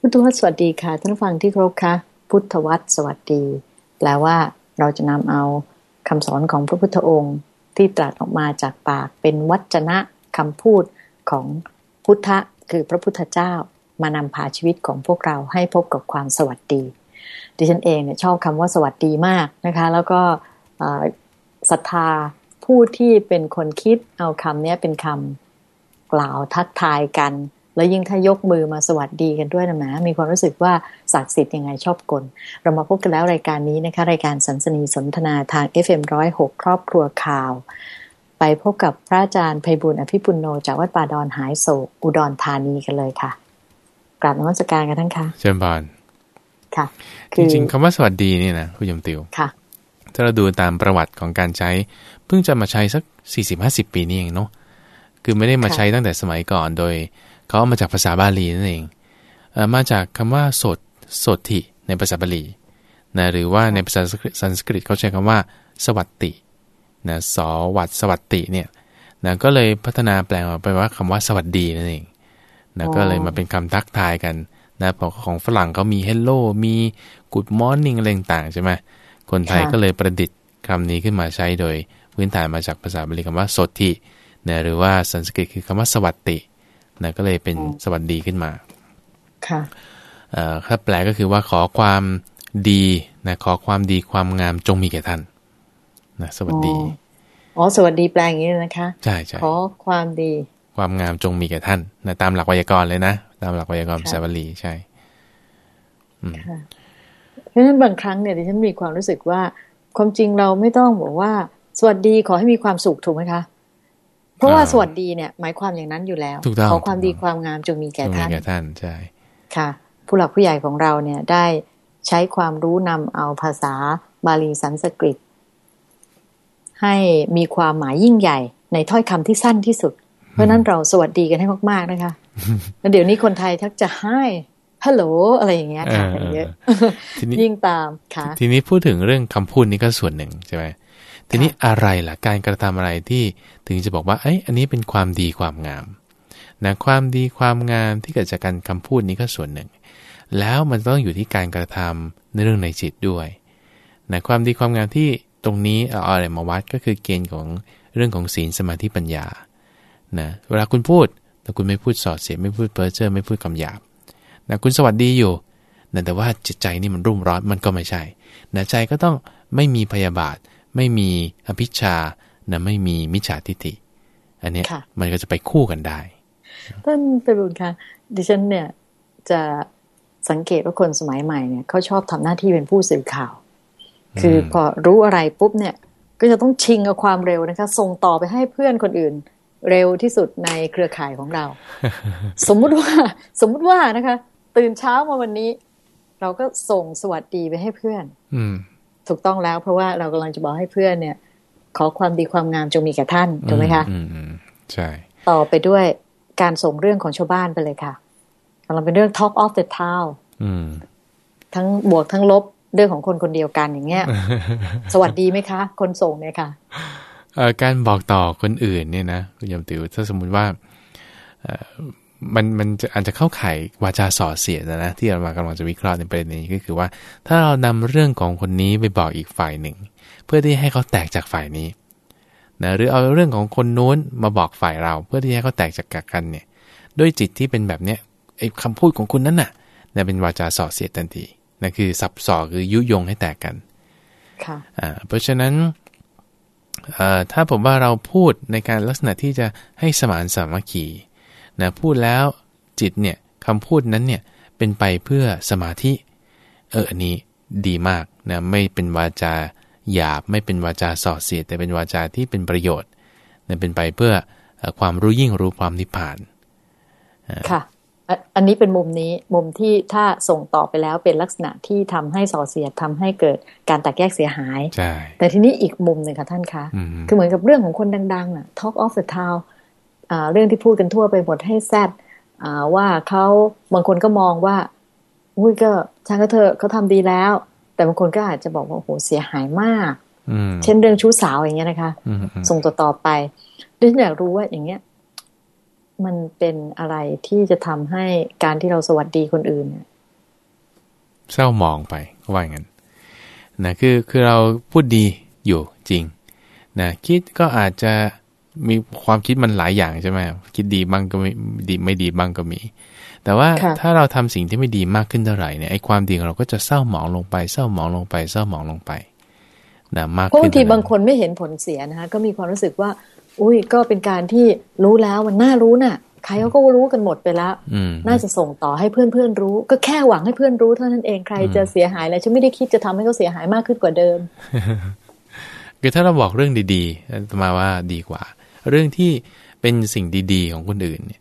พุทธวัตรสวัสดีค่ะ ท่านฟังที่ครพค่ะ พุทธวัตรสวัสดี แปลว่าเราจะนำเอาคำสอนของพระพุทธองค์ที่ตรัสออกมาจากปากเป็นวัจนะคำพูดของพุทธะคือพระพุทธเจ้ามานำพาชีวิตของพวกเราให้พบกับความสวัสดี ดิฉันเองเนี่ยชอบคำว่าสวัสดีมากนะคะ แล้วก็ศรัทธาผู้ที่เป็นคนคิดเอาคำนี้เป็นคำกล่าวทักทายกัน แล้วยิ่งถ้ายกมือมาสวัสดีกันด้วยนะแหมมีความรู้สึกว่าศักดิ์สิทธิ์ยังไงชอบกล เรามาพบกันแล้วรายการนี้นะคะ รายการสันสนีสนทนาทาง FM106 ครอบครัวข่าว ไปพบกับพระอาจารย์ไพบุญอภิปุโนจากวัดป่าดอนหายโศกอุดรธานีกันเลยค่ะกราบนมัสการกันทั้งค่ะเชิญบานค่ะจริงๆคำว่าสวัสดีนี่นะคุณยมติวค่ะ ถ้าเราดูตามประวัติของการใช้ เพิ่งจะมาใช้สักสี่สิบห้าสิบปีนี่เองเนาะคือไม่ได้มาใช้ตั้งแต่สมัยก่อนโดย เขาเอามาจากภาษาบาลีนั่นเองมาจากคำว่าสดสดทิในภาษาบาลีนะหรือว่าในภาษาสันสกฤตเขาใช้คำว่า สวัสตินะสวัสดสวัสติเนี่ยนะก็เลยพัฒนาแปลงออกไปว่าคำว่าสวัสดีนั่นเองนะก็เลยมาเป็นคำทักทายกันนะพอของฝรั่งเขามี hello มี good morning อะไรต่างใช่ไหมคนไทยก็เลยประดิษฐ์คำนี้ขึ้นมาใช้โดยพื้นฐานมาจากภาษาบาลีคำว่าสดทินะหรือว่าสันสกฤตคือคำว่าสวัสติ นะก็เลยเป็นสวัสดีขึ้นมา ค่ะถ้าแปลก็คือว่าขอความดีนะขอความดีความงามจงมีแก่ท่านนะสวัสดีอ๋อสวัสดีแปลอย่างนี้นะคะใช่ใช่ขอความดี ความงามจงมีแก่ท่านนะตามหลักไวยากรณ์เลยนะตามหลักไวยากรณ์ภาษาบาลีใช่เพราะฉะนั้นบางครั้งเนี่ยดิฉันมีความรู้สึกว่า ความจริงเราไม่ต้องบอกว่า สวัสดีขอให้มีความสุขถูกไหมคะ เพราะว่าสวัสดีเนี่ย หมายความอย่างนั้นอยู่แล้วขอความดีความงามจงมีแก่ท่านแก่ท่านใช่ค่ะ ผู้หลักผู้ใหญ่ของเราเนี่ยได้ใช้ความรู้นำเอาภาษาบาลีสันสกฤต ให้มีความหมายยิ่งใหญ่ในถ้อยคำที่สั้นที่สุด เพราะนั้นเราสวัสดีกันให้มากๆนะคะแล้วเดี๋ยวนี้คนไทยทักจะให้ฮัลโหลอะไรอย่างเงี้ยค่ะเยอะยิ่งตามค่ะ ทีนี้พูดถึงเรื่องคำพูดนี้ก็ส่วนหนึ่งใช่ไหม ทีนี้อะไรล่ะการกระทำอะไรที่ถึงจะบอกว่าเอ้ยอันนี้เป็นความดีความงามนะความดีความงามที่เกิดจากการคำพูดนี้ก็ส่วนหนึ่ง แล้วมันต้องอยู่ที่การกระทำในเรื่องในจิตด้วยนะความดีความงามที่ตรงนี้เอาอะไรมาวัดก็คือเกณฑ์ของเรื่องของศีลสมาธิปัญญานะเวลาคุณพูดแต่คุณไม่พูดสอดเสียไม่พูดเพ้อเจ้อไม่พูดคำหยาบนะคุณสวัสดีอยู่นะแต่ว่าจิตใจนี่มันรุ่มร้อนมันก็ไม่ใช่นะใจก็ต้องไม่มีพยาบาท ไม่มีอภิชานะไม่มีมิจฉาทิฏฐิ อันนี้มันก็จะไปคู่กันได้ท่านไปบุญค่ะ ดิฉันเนี่ยจะสังเกตว่าคนสมัยใหม่เนี่ยเขาชอบทำหน้าที่เป็นผู้สื่อข่าว คือพอรู้อะไรปุ๊บเนี่ย ก็จะต้องชิงเอาความเร็วนะคะ ส่งต่อไปให้เพื่อนคนอื่น เร็วที่สุดในเครือข่ายของเรา สมมุติว่าสมมุติว่านะคะ ตื่นเช้ามาวันนี้ เราก็ส่งสวัสดีไปให้เพื่อน อื ถูกต้องแล้วเพราะว่าเรากำลังจะบอกให้เพื่อนเนี่ย ขอความดีความงามจงมีแก่ท่านถูกไหมคะอืมใช่ ต่อไปด้วยการส่งเรื่องของชาวบ้านไปเลยค่ะกำลังเป็นเรื่อง talk of the town ทั้งบวกทั้งลบเรื่องของคนคนเดียวกันอย่างเงี้ย สวัสดีไหมคะ คนส่งเนี่ยค่ะการบอกต่อคนอื่นเนี่ยนะคุณยมติวถ้าสมมุติว่า มันมันจะอาจจะเข้าข่ายวาจาส่อเสียดนะที่เรามากำลังจะวิเคราะห์ในประเด็นนี้ก็คือว่า ถ้าเรานำเรื่องของคนนี้ไปบอกอีกฝ่ายหนึ่ง เพื่อที่ให้เขาแตกจากฝ่ายนี้นะหรือเอาเรื่องของคนนู้นมาบอกฝ่ายเรา เพื่อที่ให้เขาแตกจากกันเนี่ยด้วยจิตที่เป็นแบบเนี้ยไอ้คำพูดของคุณนั้นน่ะนะเป็นวาจาส่อเสียดทันทีนั่นคือสับสอคือยุยงให้แตกกันค่ะอ่าเพราะฉะนั้นถ้าผมว่าเราพูดในการลักษณะที่จะให้สมานสามัคคี นะพูดแล้วจิตเนี่ยคำพูดนั้นเนี่ยเป็นไปเพื่อสมาธิ เอออันนี้ดีมากนะไม่เป็นวาจาหยาบไม่เป็นวาจาส่อเสียดแต่เป็นวาจาที่เป็นประโยชน์นะเป็นไปเพื่อความรู้ยิ่งรู้ความนิพพานค่ะอันนี้เป็นมุมนี้มุมที่ถ้าส่งต่อไปแล้วเป็นลักษณะที่ทำให้ส่อเสียดทำให้เกิดการแตกแยกเสียหายใช่แต่ทีนี้อีกมุมหนึ่งค่ะท่านคะ คือเหมือนกับเรื่องของคนดังๆน่ะ Talk of the Town เรื่องที่พูดกันทั่วไปหมดให้แซดว่าเขาบางคนก็มองว่าอุ้ยก็ช่างก็เธอเขาทำดีแล้ว แต่บางคนก็อาจจะบอกว่าโหเสียหายมากเช่นเรื่องชู้สาวอย่างเงี้ยนะคะ ส่งต่อต่อไปดิฉันอยากรู้ว่าอย่างเงี้ย มันเป็นอะไรที่จะทำให้การที่เราสวัสดีคนอื่นเศร้ามองไปว่าอย่างนั้นนะคือคือเราพูดดีอยู่จริงนะคิดก็อาจจะ มีความคิดมันหลายอย่างใช่ไหมคิดดีบ้างก็ไม่ดีไม่ดีบ้างก็มี แต่ว่าถ้าเราทำสิ่งที่ไม่ดีมากขึ้นเท่าไหร่เนี่ยไอ้ความดีของเราก็จะเศร้าหมองลงไปเศร้าหมองลงไปเศร้าหมองลงไปนะมากขึ้นบางทีบางคนไม่เห็นผลเสียนะคะก็มีความรู้สึกว่า อุ้ยก็เป็นการที่รู้แล้วมันน่ารู้น่ะใครเขาก็รู้กันหมดไปแล้วน่าจะส่งต่อให้เพื่อนเพื่อนรู้ ก็แค่หวังให้เพื่อนรู้เท่านั้นเองใครจะเสียหายอะไรฉันไม่ได้คิดจะทำให้เขาเสียหายมากขึ้นกว่าเดิมคือถ้าเราบอกเรื่องดีๆมาว่าดีกว่า เรื่องที่เป็นสิ่งดีๆของคนอื่นเนี่ย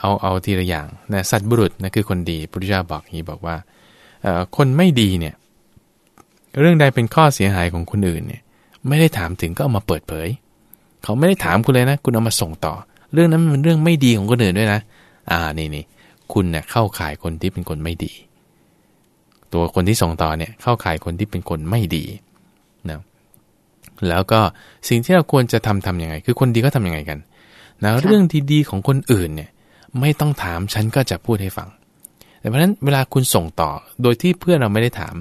เอาเอาทีละอย่างนะสัตว์บุรุษนะคือคนดีพุทธเจ้าบอกนี้บอกว่าคนไม่ดีเนี่ยเรื่องใดเป็นข้อเสียหายของคนอื่นเนี่ยไม่ได้ถามถึงก็เอามาเปิดเผย เขาไม่ได้ถามคุณเลยนะ คุณเอามาส่งต่อ เรื่องนั้นมันเป็นเรื่องไม่ดีของคนอื่นด้วยนะ อ่านี่นี่คุณเนี่ยเข้าข่ายคนที่เป็นคนไม่ดี ตัวคนที่ส่งต่อเนี่ยเข้าข่ายคนที่เป็นคนไม่ดี แล้วก็สิ่งที่เราควรจะทำทํำยังไง คือคนดีก็ทํำยังไงกันนะเรื่องดีๆของคนอื่นเนี่ยไม่ต้องถามฉันก็จะพูดให้ฟัง แต่เพราะฉะนั้นเวลาคุณส่งต่อโดยที่เพื่อนเราไม่ได้ถาม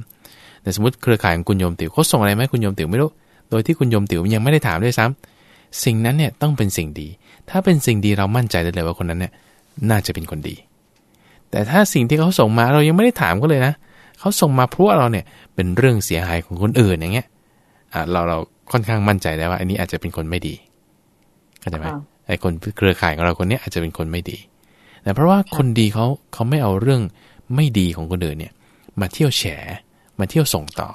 แต่สมมติเครือข่ายของคุณโยมติ๋วเขาส่งอะไรไหมคุณโยมติ๋วไม่รู้ โดยที่คุณโยมติ๋วยังไม่ได้ถามด้วยซ้ำสิ่งนั้นเนี่ยต้องเป็นสิ่งดี ถ้าเป็นสิ่งดีเรามั่นใจได้เลยว่าคนนั้นเนี่ยน่าจะเป็นคนดี แต่ถ้าสิ่งที่เขาส่งมาเรายังไม่ได้ถามก็เลยนะเขาส่งมาเพราะเราเนี่ยเป็นเรื่องเสียหายของคนอื่นอย่างเงี้ยอ่าเราเรา ค่อนข้างมั่นใจแล้วว่าอันนี้อาจจะเป็นคนไม่ดีเข้าใจไหมไอ้คนเครือข่ายของเราคนนี้อาจจะเป็นคนไม่ดีแต่เพราะว่าคนดีเขาเขาไม่เอาเรื่องไม่ดีของคนอื่นเนี่ย มาเที่ยวแฉมาเที่ยวส่งต่อ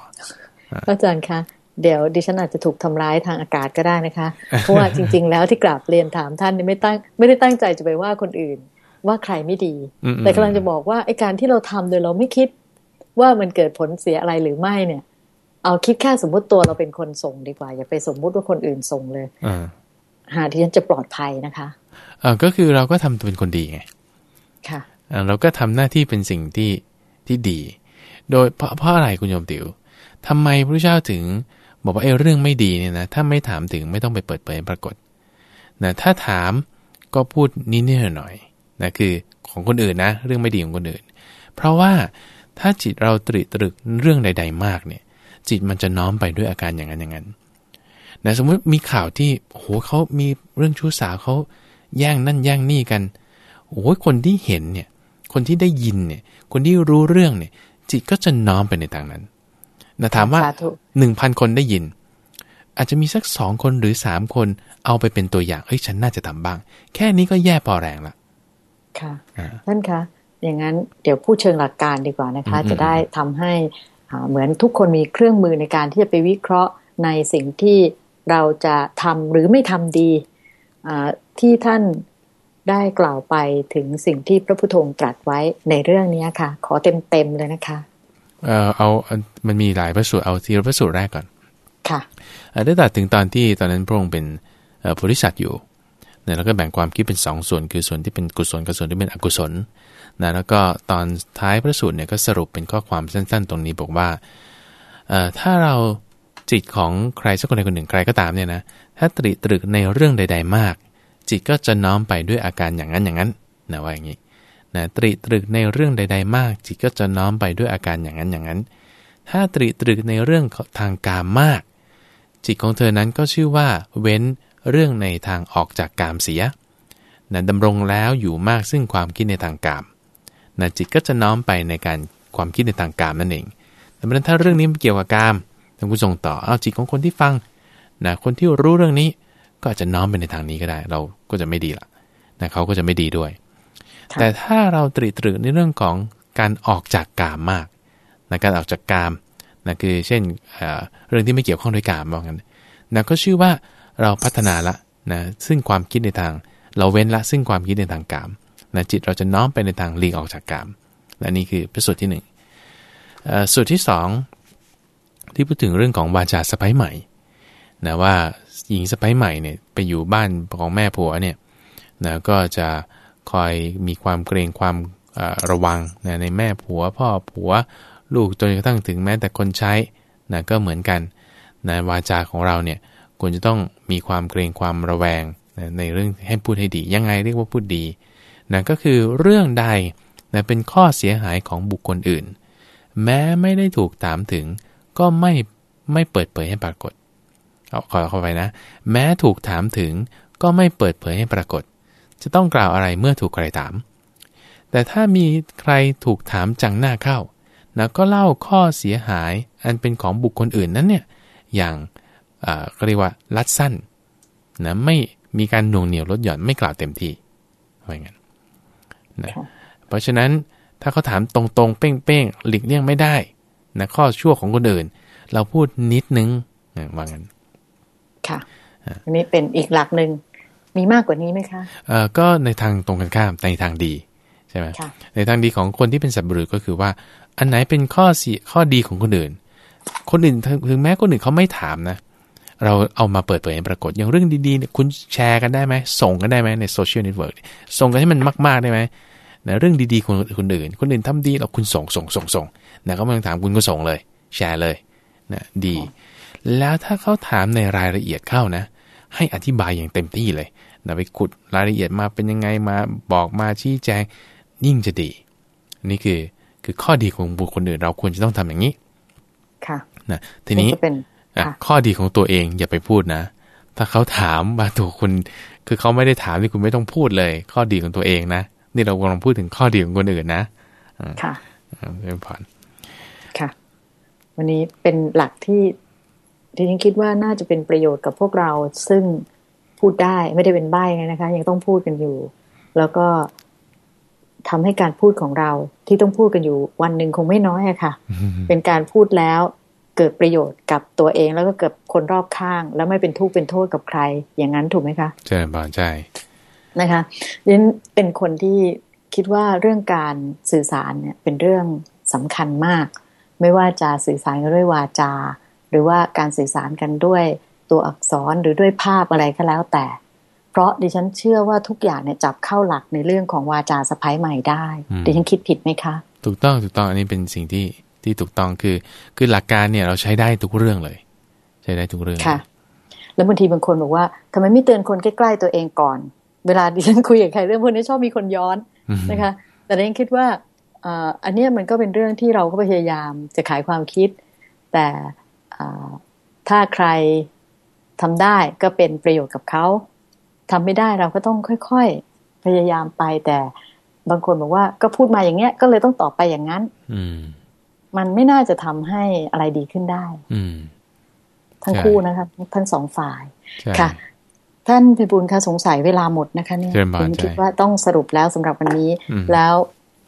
อาจารย์คะเดี๋ยวดิฉันอาจจะถูกทำร้ายทางอากาศก็ได้นะคะ เพราะว่าจริง ๆ แล้วที่กราบเรียนถามท่านนี่ไม่ตั้งไม่ได้ตั้งใจจะไปว่าคนอื่น ว่าใครไม่ดี แต่กำลังจะบอกว่าไอ้การที่เราทำโดยเราไม่คิด ว่ามันเกิดผลเสียอะไรหรือไม่เนี่ย เอาคิดแค่สมมุติตัวเราเป็นคนส่งดีกว่า อย่าไปสมมุติว่าคนอื่นส่งเลยหาที่ฉันจะปลอดภัยนะคะอ่าก็คือเราก็ทำตัวเป็นคนดีไงค่ะเราก็ทำหน้าที่เป็นสิ่งที่ที่ดี โดยเพราะเพราะอะไรคุณโยมติ๋วทำไมพระเจ้าถึงบอกว่าไอ้เรื่องไม่ดีเนี่ยนะถ้าไม่ถามถึงไม่ต้องไปเปิดเผยปรากฏนะถ้าถามก็พูดนิดนิดหน่อยนะคือของคนอื่นนะ เรื่องไม่ดีของคนอื่น เพราะว่าถ้าจิตเราตริตรึกเรื่องใด ๆ มากเนี่ย จิตมันจะน้อมไปด้วยอาการอย่างนั้นอย่างนั้นนะสมมติมีข่าวที่โอ้โหเขามีเรื่องชู้สาวเขาแย่งนั่นแย่งนี่กันโอ้ยคนที่เห็นเนี่ย คนที่ได้ยินเนี่ย คนที่รู้เรื่องเนี่ย จิตก็จะน้อมไปในทางนั้นนะถามว่าหนึ่งพันคนได้ยิน อาจจะมีสักสองคนหรือสามคนเอาไปเป็นตัวอย่างเฮ้ยฉันน่าจะทำบ้าง แค่นี้ก็แย่พอแรงละค่ะนั่นคะอย่างนั้นเดี๋ยวพูดเชิงหลักการดีกว่านะคะ จะได้ทำให้ เหมือนทุกคนมีเครื่องมือในการที่จะไปวิเคราะห์ในสิ่งที่เราจะทำหรือไม่ทำดีที่ท่านได้กล่าวไปถึงสิ่งที่พระพุทโธตรัสไว้ในเรื่องนี้ค่ะ ขอเต็มๆเลยนะคะเออเอา มันมีหลายพระสูตร เอาทีละพระสูตรแรกก่อน ค่ะได้ตัดถึงตอนที่ตอนนั้นพระองค์เป็นโพธิสัตว์อยู่เนี่ยแล้วก็แบ่งความคิดเป็นสองส่วน คือส่วนที่เป็นกุศลกับส่วนที่เป็นอกุศล นะแล้วก็ตอนท้ายพระสูตรเนี่ยก็สรุปเป็นข้อความสั้น ๆ ตรงนี้บอกว่าถ้าเราจิตของใครสักคนใดคนหนึ่งใครก็ตามเนี่ยนะถ้าตริตรึกในเรื่องใด ๆ มาก จิตก็จะน้อมไปด้วยอาการอย่างนั้นอย่างนั้นนะว่าอย่างนี้นะตริตรึกในเรื่องใด ๆ มาก จิตก็จะน้อมไปด้วยอาการอย่างนั้นอย่างนั้น ถ้าตริตรึกในเรื่องทางกามมาก จิตของเธอนั้นก็ชื่อว่าเว้นเรื่องในทางออกจากกามเสียนะดำรงแล้วอยู่มากซึ่งความคิดในทางกาม นะจิตก็จะน้อมไปในการความคิดในทางกามนั่นเอง แต่เมื่อถ้าเรื่องนี้เกี่ยวกับกามท่านผู้ส่งต่อเอาจิตของคนที่ฟังนะคนที่รู้เรื่องนี้ก็อาจจะน้อมไปในทางนี้ก็ได้ เราก็จะไม่ดีละนะเขาก็จะไม่ดีด้วย แต่ถ้าเราตรีตรึกในเรื่องของการออกจากกามมากนะการออกจากกามนะคือเช่นเเรื่องที่ไม่เกี่ยวข้องด้วยกามบอกงั้นนะก็ชื่อว่าเราพัฒนาละนะซึ่งความคิดในทาง เราเว้นละซึ่งความคิดในทางกาม นะจิตเราจะน้อมไปในทางหลีกออกจากกามและนี่คือประสูตรที่หนึ่งสูตรที่สองที่พูดถึงเรื่องของวาจาสะพ้ายใหม่นะว่าหญิงสะพ้ายใหม่เนี่ยไปอยู่บ้านของแม่ผัวเนี่ยนะก็จะคอยมีความเกรงความระวังนะในแม่ผัว พ่อผัวลูกจนกระทั่งถึงแม้แต่คนใช้นะก็เหมือนกันนะวาจาของเราเนี่ยควรจะต้องมีความเกรงความระแวงในเรื่องให้พูดให้ดี ยังไงเรียกว่าพูดดี นะก็คือเรื่องใดนะเป็นข้อเสียหายของบุคคลอื่น แม้ไม่ได้ถูกถามถึง ก็ไม่ไม่เปิดเผยให้ปรากฏเอาขอเข้าไปนะ แม้ถูกถามถึง ก็ไม่เปิดเผยให้ปรากฏ จะต้องกล่าวอะไรเมื่อถูกใครถาม แต่ถ้ามีใครถูกถามจังหน้าเข้านะก็เล่าข้อเสียหายอันเป็นของบุคคลอื่นนั้นเนี่ยอย่างก็เรียกว่าลัดสั้นนะไม่มีการหน่วงเหนียวลดหย่อนไม่กล่าวเต็มที่อะไรเงี้ย นะเพราะฉะนั้นถ้าเขาถามตรงๆ เป้งๆ หลีกเลี่ยงไม่ได้นะข้อชั่วของคนอื่น เราพูดนิดนึงว่างั้น ค่ะ อันนี้เป็นอีกหลักหนึ่งมีมากกว่านี้ไหมคะเอ่อก็ในทางตรงกันข้ามในทางดีใช่ไหมในทางดีของคนที่เป็นสัตว์บุรุษก็คือว่า อันไหนเป็นข้อสีข้อดีของคนอื่น คนอื่นถึงแม้คนอื่นเขาไม่ถามนะ เราเอามาเปิดเผยให้ปรากฏ อย่างเรื่องดีๆเนี่ยคุณแชร์กันได้ไหมส่งกันได้ไหมใน social network ส่งกันให้มันมาก ๆ ได้ไหมนะเรื่องดีๆของคนอื่น คนอื่นทำดีเราคุณส่งส่งส่งส่งนะเขาไม่ต้องถามคุณก็ส่งเลย แชร์เลยนะดี แล้วถ้าเขาถามในรายละเอียดเข้านะ ให้อธิบายอย่างเต็มที่เลยนะไปขุดรายละเอียดมาเป็นยังไงมาบอกมาชี้แจงยิ่งจะดี นี่คือคือข้อดีของบุคคลอื่น เราควรจะต้องทำอย่างนี้ ค่ะนะทีนี้ ข้อดีของตัวเองอย่าไปพูดนะ ถ้าเขาถามมาตัวคุณ คือเขาไม่ได้ถามที่คุณไม่ต้องพูดเลย ข้อดีของตัวเองนะ นี่เรากำลังพูดถึงข้อดีของคนอื่นนะค่ะเรื่องผ่อนค่ะ วันนี้เป็นหลักที่ที่ฉันคิดว่าน่าจะเป็นประโยชน์กับพวกเราซึ่งพูดได้ไม่ได้เป็นใบ้ไงนะคะ ยังต้องพูดกันอยู่ แล้วก็ทำให้การพูดของเราที่ต้องพูดกันอยู่ วันหนึ่งคงไม่น้อยอะค่ะ เป็นการพูดแล้ว เกิดประโยชน์กับตัวเองแล้วก็เกิดคนรอบข้าง แล้วไม่เป็นทุกข์เป็นโทษกับใคร อย่างนั้นถูกไหมคะใช่บานใช่นะคะดังนั้นเป็นคนที่คิดว่าเรื่องการสื่อสารเนี่ยเป็นเรื่องสำคัญมาก ไม่ว่าจะสื่อสารกันด้วยวาจา หรือว่าการสื่อสารกันด้วยตัวอักษรหรือด้วยภาพอะไรก็แล้วแต่ เพราะดิฉันเชื่อว่าทุกอย่างเนี่ยจับเข้าหลักในเรื่องของวาจาสะพ้ายใหม่ได้ดิฉันคิดผิดไหมคะ ถูกต้องถูกต้องอันนี้เป็นสิ่งที่ ที่ถูกต้องคือ คือหลักการเนี่ยเราใช้ได้ทุกเรื่องเลย ใช้ได้ทุกเรื่องค่ะ แล้วบางทีบางคนบอกว่าทำไมไม่เตือนคนใกล้ๆตัวเองก่อน เวลาดิฉันคุยกับใครเรื่องพวกนี้ชอบมีคนย้อนนะคะ แต่ดิฉันคิดว่าอันนี้มันก็เป็นเรื่องที่เราก็พยายามจะขายความคิด แต่ถ้าใครทำได้ก็เป็นประโยชน์กับเขาทำไม่ได้เราก็ต้องค่อยๆ พยายามไปแต่บางคนบอกว่าก็พูดมาอย่างเงี้ยก็เลยต้องตอบไปอย่างนั้น อืมั นไม่น่าจะทำให้อะไรดีขึ้นได้ อืทั้งคู่นะคะทั้งสองฝ่ายค่ะ ท่านพิบูลคะสงสัยเวลาหมดนะคะเนี่ยผมคิดว่าต้องสรุปแล้วสำหรับวันนี้ แล้ว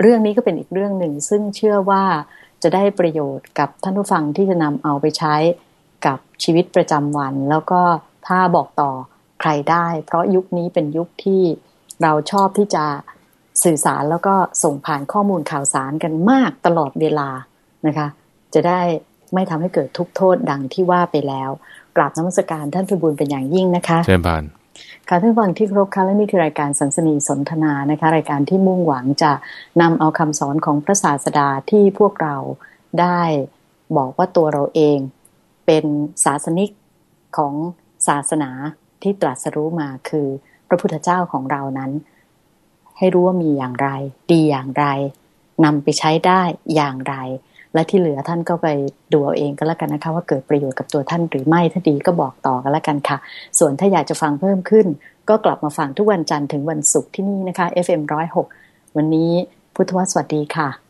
เรื่องนี้ก็เป็นอีกเรื่องหนึ่ง ซึ่งเชื่อว่าจะได้ประโยชน์กับท่านผู้ฟังที่จะนำเอาไปใช้กับชีวิตประจำวัน แล้วก็ถ้าบอกต่อใครได้ เพราะยุคนี้เป็นยุคที่เราชอบที่จะสื่อสารแล้วก็ส่งผ่านข้อมูลข่าวสารกันมากตลอดเวลา นะคะ จะได้ไม่ทำให้เกิดทุกโทษดังที่ว่าไปแล้วกราบน้ำมศการท่านพิบูลเป็นอย่างยิ่งนะคะเชิญบานค่ะท่านฟังที่ครบค่ะและนี่คือรายการสันสนีสนทนานะคะ รายการที่มุ่งหวังจะนำเอาคำสอนของพระศาสดาที่พวกเราได้บอกว่าตัวเราเองเป็นศาสนิกของศาสนาที่ตรัสรู้มาคือพระพุทธเจ้าของเรานั้น ให้รู้ว่ามีอย่างไร ดีอย่างไรนำไปใช้ได้อย่างไร และที่เหลือท่านก็ไปดูเอาเองก็แล้วกันนะคะ ว่าเกิดประโยชน์กับตัวท่านหรือไม่ถ้าดีก็บอกต่อกันแล้วกันค่ะ ส่วนถ้าอยากจะฟังเพิ่มขึ้น ก็กลับมาฟังทุกวันจันทร์ถึงวันศุกร์ที่นี่นะคะ FM106 วันนี้พุทธวสวัสดีค่ะ